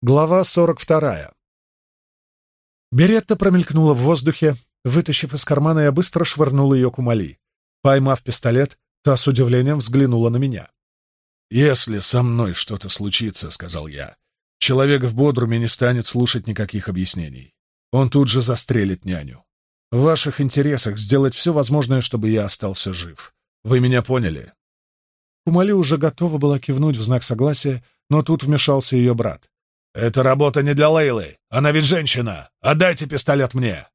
Глава 42. Беретта промелькнула в воздухе. Вытащив из кармана, я быстро швырнула ее к Умали. Поймав пистолет, та с удивлением взглянула на меня. «Если со мной что-то случится, — сказал я, — человек в бодруме не станет слушать никаких объяснений. Он тут же застрелит няню. В ваших интересах сделать все возможное, чтобы я остался жив. Вы меня поняли?» Умали уже готова была кивнуть в знак согласия, но тут вмешался ее брат. «Эта работа не для Лейлы. Она ведь женщина. Отдайте пистолет мне!»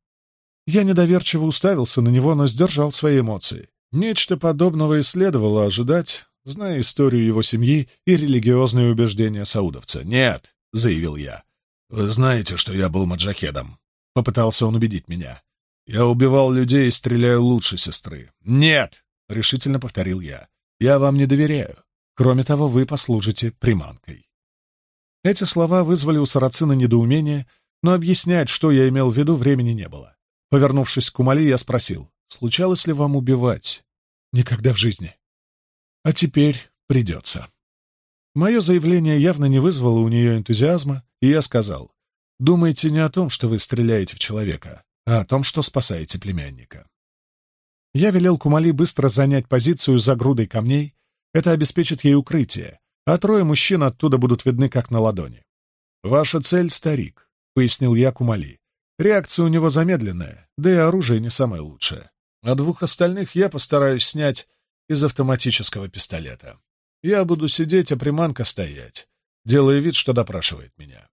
Я недоверчиво уставился на него, но сдержал свои эмоции. Нечто подобного и следовало ожидать, зная историю его семьи и религиозные убеждения саудовца. «Нет», — заявил я. «Вы знаете, что я был маджахедом?» — попытался он убедить меня. «Я убивал людей и стреляю лучше сестры». «Нет!» — решительно повторил я. «Я вам не доверяю. Кроме того, вы послужите приманкой». Эти слова вызвали у Сарацина недоумение, но объяснять, что я имел в виду, времени не было. Повернувшись к Кумали, я спросил, случалось ли вам убивать? Никогда в жизни. А теперь придется. Мое заявление явно не вызвало у нее энтузиазма, и я сказал, думайте не о том, что вы стреляете в человека, а о том, что спасаете племянника. Я велел Кумали быстро занять позицию за грудой камней, это обеспечит ей укрытие, а трое мужчин оттуда будут видны как на ладони. «Ваша цель — старик», — пояснил я Кумали. «Реакция у него замедленная, да и оружие не самое лучшее. А двух остальных я постараюсь снять из автоматического пистолета. Я буду сидеть, а приманка стоять, делая вид, что допрашивает меня.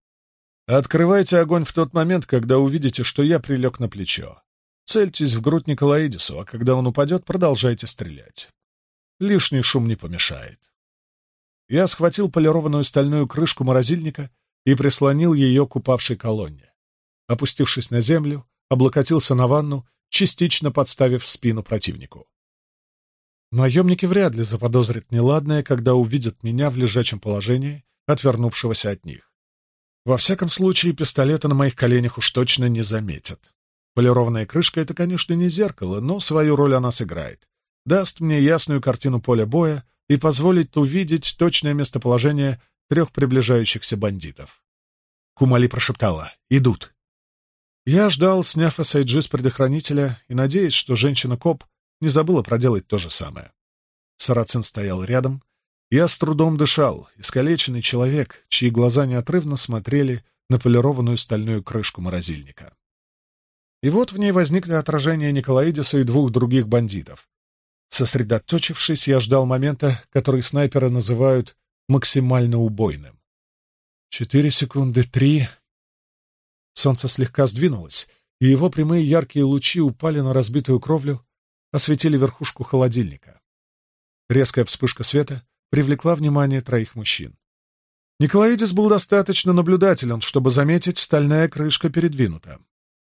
Открывайте огонь в тот момент, когда увидите, что я прилег на плечо. Цельтесь в грудь Николаидису, а когда он упадет, продолжайте стрелять. Лишний шум не помешает. Я схватил полированную стальную крышку морозильника и прислонил ее к упавшей колонне. Опустившись на землю, облокотился на ванну, частично подставив спину противнику. Наемники вряд ли заподозрят неладное, когда увидят меня в лежачем положении, отвернувшегося от них. Во всяком случае, пистолета на моих коленях уж точно не заметят. Полированная крышка — это, конечно, не зеркало, но свою роль она сыграет. Даст мне ясную картину поля боя, и позволить увидеть точное местоположение трех приближающихся бандитов. Кумали прошептала «Идут». Я ждал, сняв SIG с предохранителя и надеясь, что женщина-коп не забыла проделать то же самое. Сарацин стоял рядом. Я с трудом дышал, искалеченный человек, чьи глаза неотрывно смотрели на полированную стальную крышку морозильника. И вот в ней возникли отражения Николаидиса и двух других бандитов. Сосредоточившись, я ждал момента, который снайперы называют максимально убойным. Четыре секунды, три... Солнце слегка сдвинулось, и его прямые яркие лучи упали на разбитую кровлю, осветили верхушку холодильника. Резкая вспышка света привлекла внимание троих мужчин. Николаидис был достаточно наблюдателен, чтобы заметить, стальная крышка передвинута.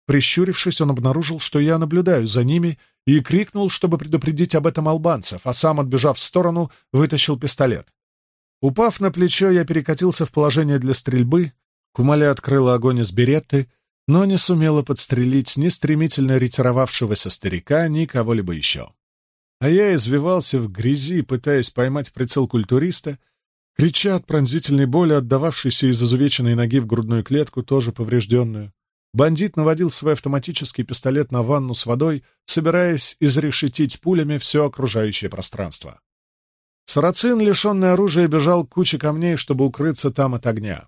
Прищурившись, он обнаружил, что я наблюдаю за ними, и крикнул, чтобы предупредить об этом албанцев, а сам, отбежав в сторону, вытащил пистолет. Упав на плечо, я перекатился в положение для стрельбы. Кумали открыла огонь из беретты, но не сумела подстрелить ни стремительно ретировавшегося старика, ни кого-либо еще. А я извивался в грязи, пытаясь поймать прицел культуриста, крича от пронзительной боли, отдававшейся из изувеченной ноги в грудную клетку, тоже поврежденную. Бандит наводил свой автоматический пистолет на ванну с водой, собираясь изрешетить пулями все окружающее пространство. Сарацин, лишенный оружия, бежал к куче камней, чтобы укрыться там от огня.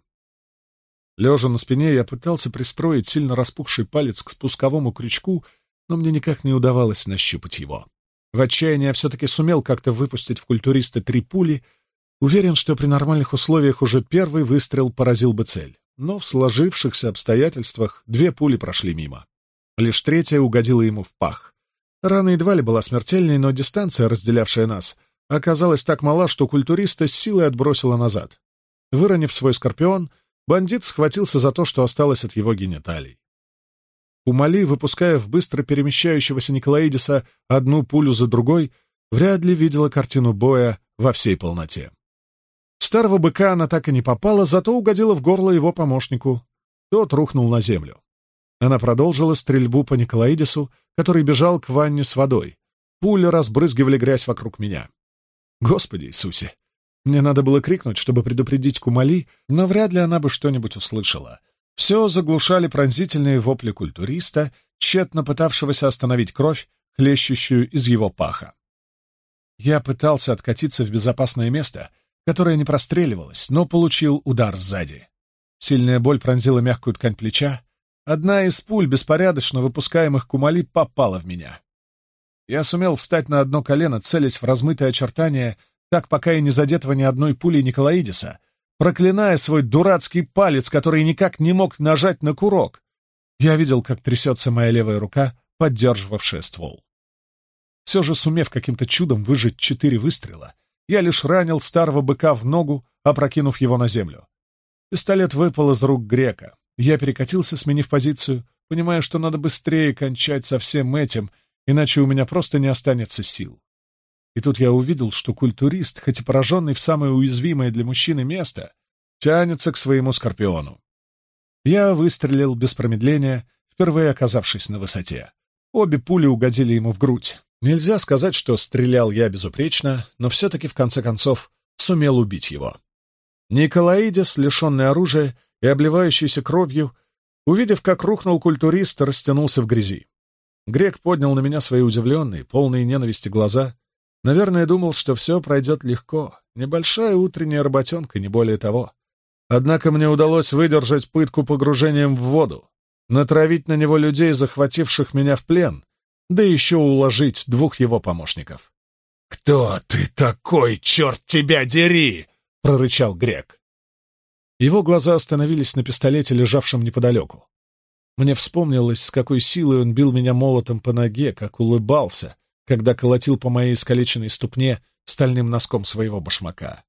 Лежа на спине, я пытался пристроить сильно распухший палец к спусковому крючку, но мне никак не удавалось нащупать его. В отчаянии я все-таки сумел как-то выпустить в культуриста три пули, уверен, что при нормальных условиях уже первый выстрел поразил бы цель но в сложившихся обстоятельствах две пули прошли мимо. Лишь третья угодила ему в пах. Рана едва ли была смертельной, но дистанция, разделявшая нас, оказалась так мала, что культуриста с силой отбросила назад. Выронив свой скорпион, бандит схватился за то, что осталось от его гениталий. Умали, выпуская в быстро перемещающегося Николаидиса одну пулю за другой, вряд ли видела картину боя во всей полноте старого быка она так и не попала, зато угодила в горло его помощнику. Тот рухнул на землю. Она продолжила стрельбу по Николаидису, который бежал к ванне с водой. Пули разбрызгивали грязь вокруг меня. Господи Иисусе! Мне надо было крикнуть, чтобы предупредить Кумали, но вряд ли она бы что-нибудь услышала. Все заглушали пронзительные вопли культуриста, тщетно пытавшегося остановить кровь, хлещущую из его паха. Я пытался откатиться в безопасное место — которая не простреливалась, но получил удар сзади. Сильная боль пронзила мягкую ткань плеча. Одна из пуль, беспорядочно выпускаемых кумали, попала в меня. Я сумел встать на одно колено, целясь в размытые очертания, так пока и не задетого ни одной пули Николаидиса, проклиная свой дурацкий палец, который никак не мог нажать на курок. Я видел, как трясется моя левая рука, поддерживавшая ствол. Все же сумев каким-то чудом выжить четыре выстрела, я лишь ранил старого быка в ногу, опрокинув его на землю. Пистолет выпал из рук грека. Я перекатился, сменив позицию, понимая, что надо быстрее кончать со всем этим, иначе у меня просто не останется сил. И тут я увидел, что культурист, хоть и пораженный в самое уязвимое для мужчины место, тянется к своему скорпиону. Я выстрелил без промедления, впервые оказавшись на высоте. Обе пули угодили ему в грудь. Нельзя сказать, что стрелял я безупречно, но все-таки, в конце концов, сумел убить его. Николаидис, лишенный оружия и обливающийся кровью, увидев, как рухнул культурист, растянулся в грязи. Грек поднял на меня свои удивленные, полные ненависти глаза. Наверное, думал, что все пройдет легко. Небольшая утренняя работенка, не более того. Однако мне удалось выдержать пытку погружением в воду, натравить на него людей, захвативших меня в плен, да еще уложить двух его помощников. «Кто ты такой, черт тебя дери!» — прорычал грек. Его глаза остановились на пистолете, лежавшем неподалеку. Мне вспомнилось, с какой силой он бил меня молотом по ноге, как улыбался, когда колотил по моей искалеченной ступне стальным носком своего башмака.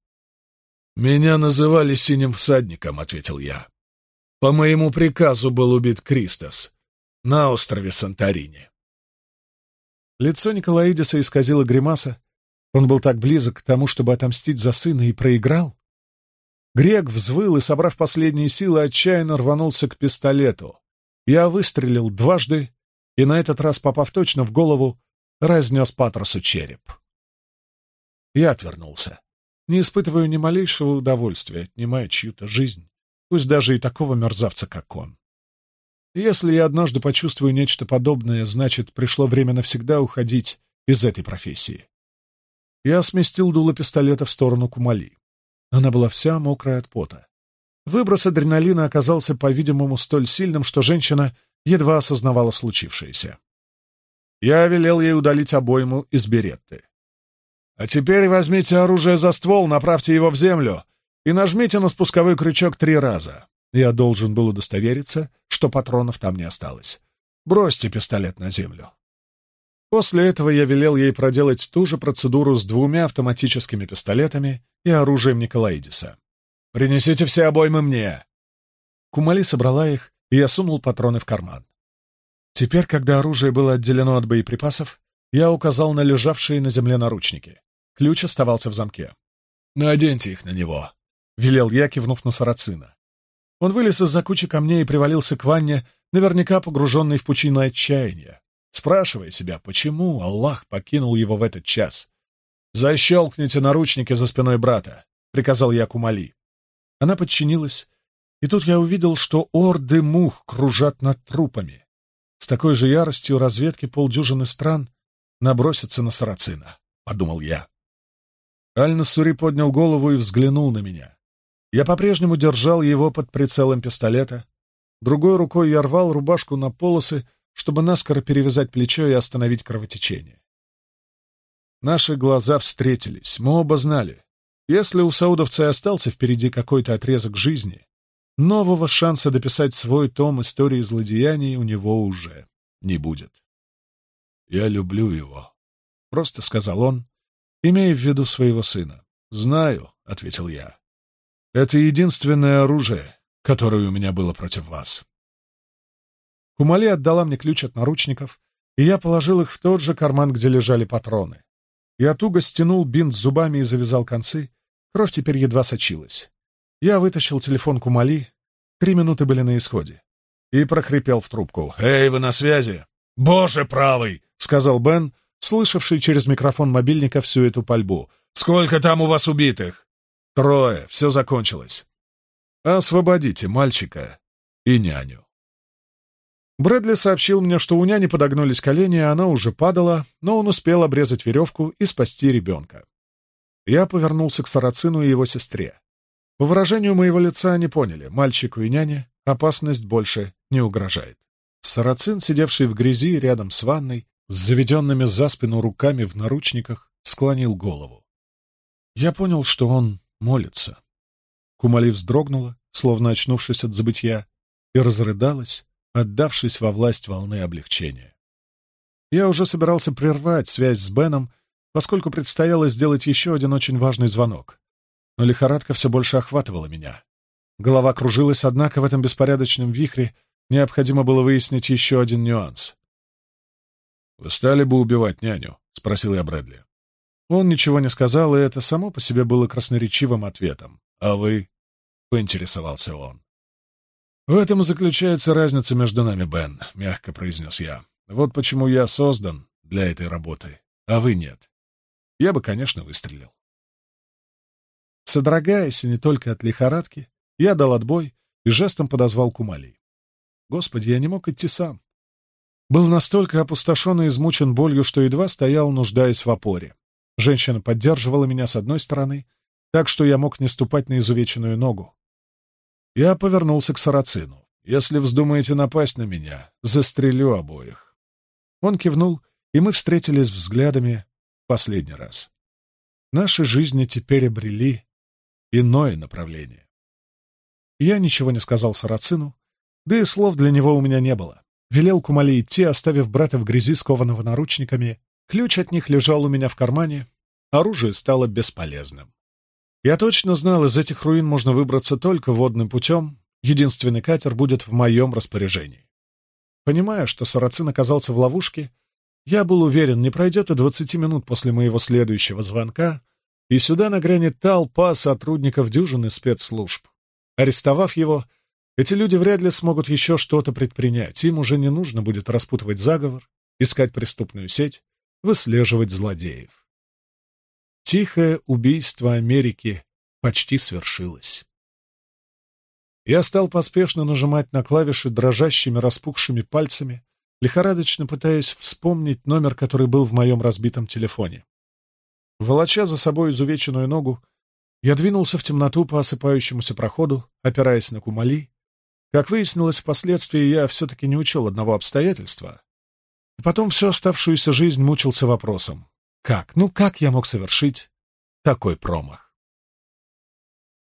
«Меня называли синим всадником», — ответил я. «По моему приказу был убит Кристос на острове Санторини». Лицо Николаидиса исказило гримаса. Он был так близок к тому, чтобы отомстить за сына, и проиграл. Грек взвыл и, собрав последние силы, отчаянно рванулся к пистолету. Я выстрелил дважды и, на этот раз попав точно в голову, разнес Патросу череп. Я отвернулся. Не испытываю ни малейшего удовольствия, отнимая чью-то жизнь, пусть даже и такого мерзавца, как он. Если я однажды почувствую нечто подобное, значит, пришло время навсегда уходить из этой профессии. Я сместил дуло пистолета в сторону Кумали. Она была вся мокрая от пота. Выброс адреналина оказался, по-видимому, столь сильным, что женщина едва осознавала случившееся. Я велел ей удалить обойму из беретты. «А теперь возьмите оружие за ствол, направьте его в землю и нажмите на спусковой крючок три раза», я должен был удостовериться, что патронов там не осталось. Бросьте пистолет на землю. После этого я велел ей проделать ту же процедуру с двумя автоматическими пистолетами и оружием Николаидиса. «Принесите все обоймы мне!» Кумали собрала их, и я сунул патроны в карман. Теперь, когда оружие было отделено от боеприпасов, я указал на лежавшие на земле наручники. Ключ оставался в замке. «Наденьте их на него», — велел я, кивнув на сарацина. Он вылез из-за кучи камней и привалился к ванне, наверняка погруженный в пучину отчаяния, спрашивая себя, почему Аллах покинул его в этот час. «Защелкните наручники за спиной брата», — приказал я Кумали. Она подчинилась, и тут я увидел, что орды мух кружат над трупами. С такой же яростью разведки полдюжины стран набросятся на сарацина, — подумал я. Аль-Насури поднял голову и взглянул на меня. Я по-прежнему держал его под прицелом пистолета. Другой рукой я рвал рубашку на полосы, чтобы наскоро перевязать плечо и остановить кровотечение. Наши глаза встретились, мы оба знали. Если у саудовца и остался впереди какой-то отрезок жизни, нового шанса дописать свой том истории злодеяний у него уже не будет. «Я люблю его», — просто сказал он, имея в виду своего сына. «Знаю», — ответил я. Это единственное оружие, которое у меня было против вас. Кумали отдала мне ключ от наручников, и я положил их в тот же карман, где лежали патроны. Я туго стянул бинт зубами и завязал концы. Кровь теперь едва сочилась. Я вытащил телефон Кумали. Три минуты были на исходе. И прохрипел в трубку. «Эй, вы на связи!» «Боже правый!» — сказал Бен, слышавший через микрофон мобильника всю эту пальбу. «Сколько там у вас убитых?» Трое, все закончилось. А освободите мальчика и няню. Брэдли сообщил мне, что у няни подогнулись колени, и она уже падала, но он успел обрезать веревку и спасти ребенка. Я повернулся к Сарацину и его сестре. По выражению моего лица они поняли, мальчику и няне опасность больше не угрожает. Сарацин, сидевший в грязи рядом с ванной, с заведенными за спину руками в наручниках, склонил голову. Я понял, что он молится. Кумали вздрогнула, словно очнувшись от забытья, и разрыдалась, отдавшись во власть волны облегчения. Я уже собирался прервать связь с Беном, поскольку предстояло сделать еще один очень важный звонок. Но лихорадка все больше охватывала меня. Голова кружилась, однако в этом беспорядочном вихре необходимо было выяснить еще один нюанс. «Вы стали бы убивать няню?» — спросил я Брэдли. Он ничего не сказал, и это само по себе было красноречивым ответом. «А вы?» — поинтересовался он. «В этом и заключается разница между нами, Бен», — мягко произнес я. «Вот почему я создан для этой работы, а вы нет. Я бы, конечно, выстрелил». Содрогаясь, не только от лихорадки, я дал отбой и жестом подозвал Кумали. Господи, я не мог идти сам. Был настолько опустошен и измучен болью, что едва стоял, нуждаясь в опоре. Женщина поддерживала меня с одной стороны, так что я мог не ступать на изувеченную ногу. Я повернулся к сарацину. «Если вздумаете напасть на меня, застрелю обоих». Он кивнул, и мы встретились взглядами последний раз. Наши жизни теперь обрели иное направление. Я ничего не сказал сарацину, да и слов для него у меня не было. Велел Кумали идти, оставив брата в грязи, скованного наручниками, Ключ от них лежал у меня в кармане, оружие стало бесполезным. Я точно знал, из этих руин можно выбраться только водным путем, единственный катер будет в моем распоряжении. Понимая, что Сарацин оказался в ловушке, я был уверен, не пройдет и двадцати минут после моего следующего звонка, и сюда нагрянет толпа сотрудников дюжины спецслужб. Арестовав его, эти люди вряд ли смогут еще что-то предпринять, им уже не нужно будет распутывать заговор, искать преступную сеть, выслеживать злодеев. Тихое убийство Америки почти свершилось. Я стал поспешно нажимать на клавиши дрожащими распухшими пальцами, лихорадочно пытаясь вспомнить номер, который был в моем разбитом телефоне. Волоча за собой изувеченную ногу, я двинулся в темноту по осыпающемуся проходу, опираясь на кумали. Как выяснилось впоследствии, я все-таки не учел одного обстоятельства. И потом всю оставшуюся жизнь мучился вопросом, как, ну как я мог совершить такой промах?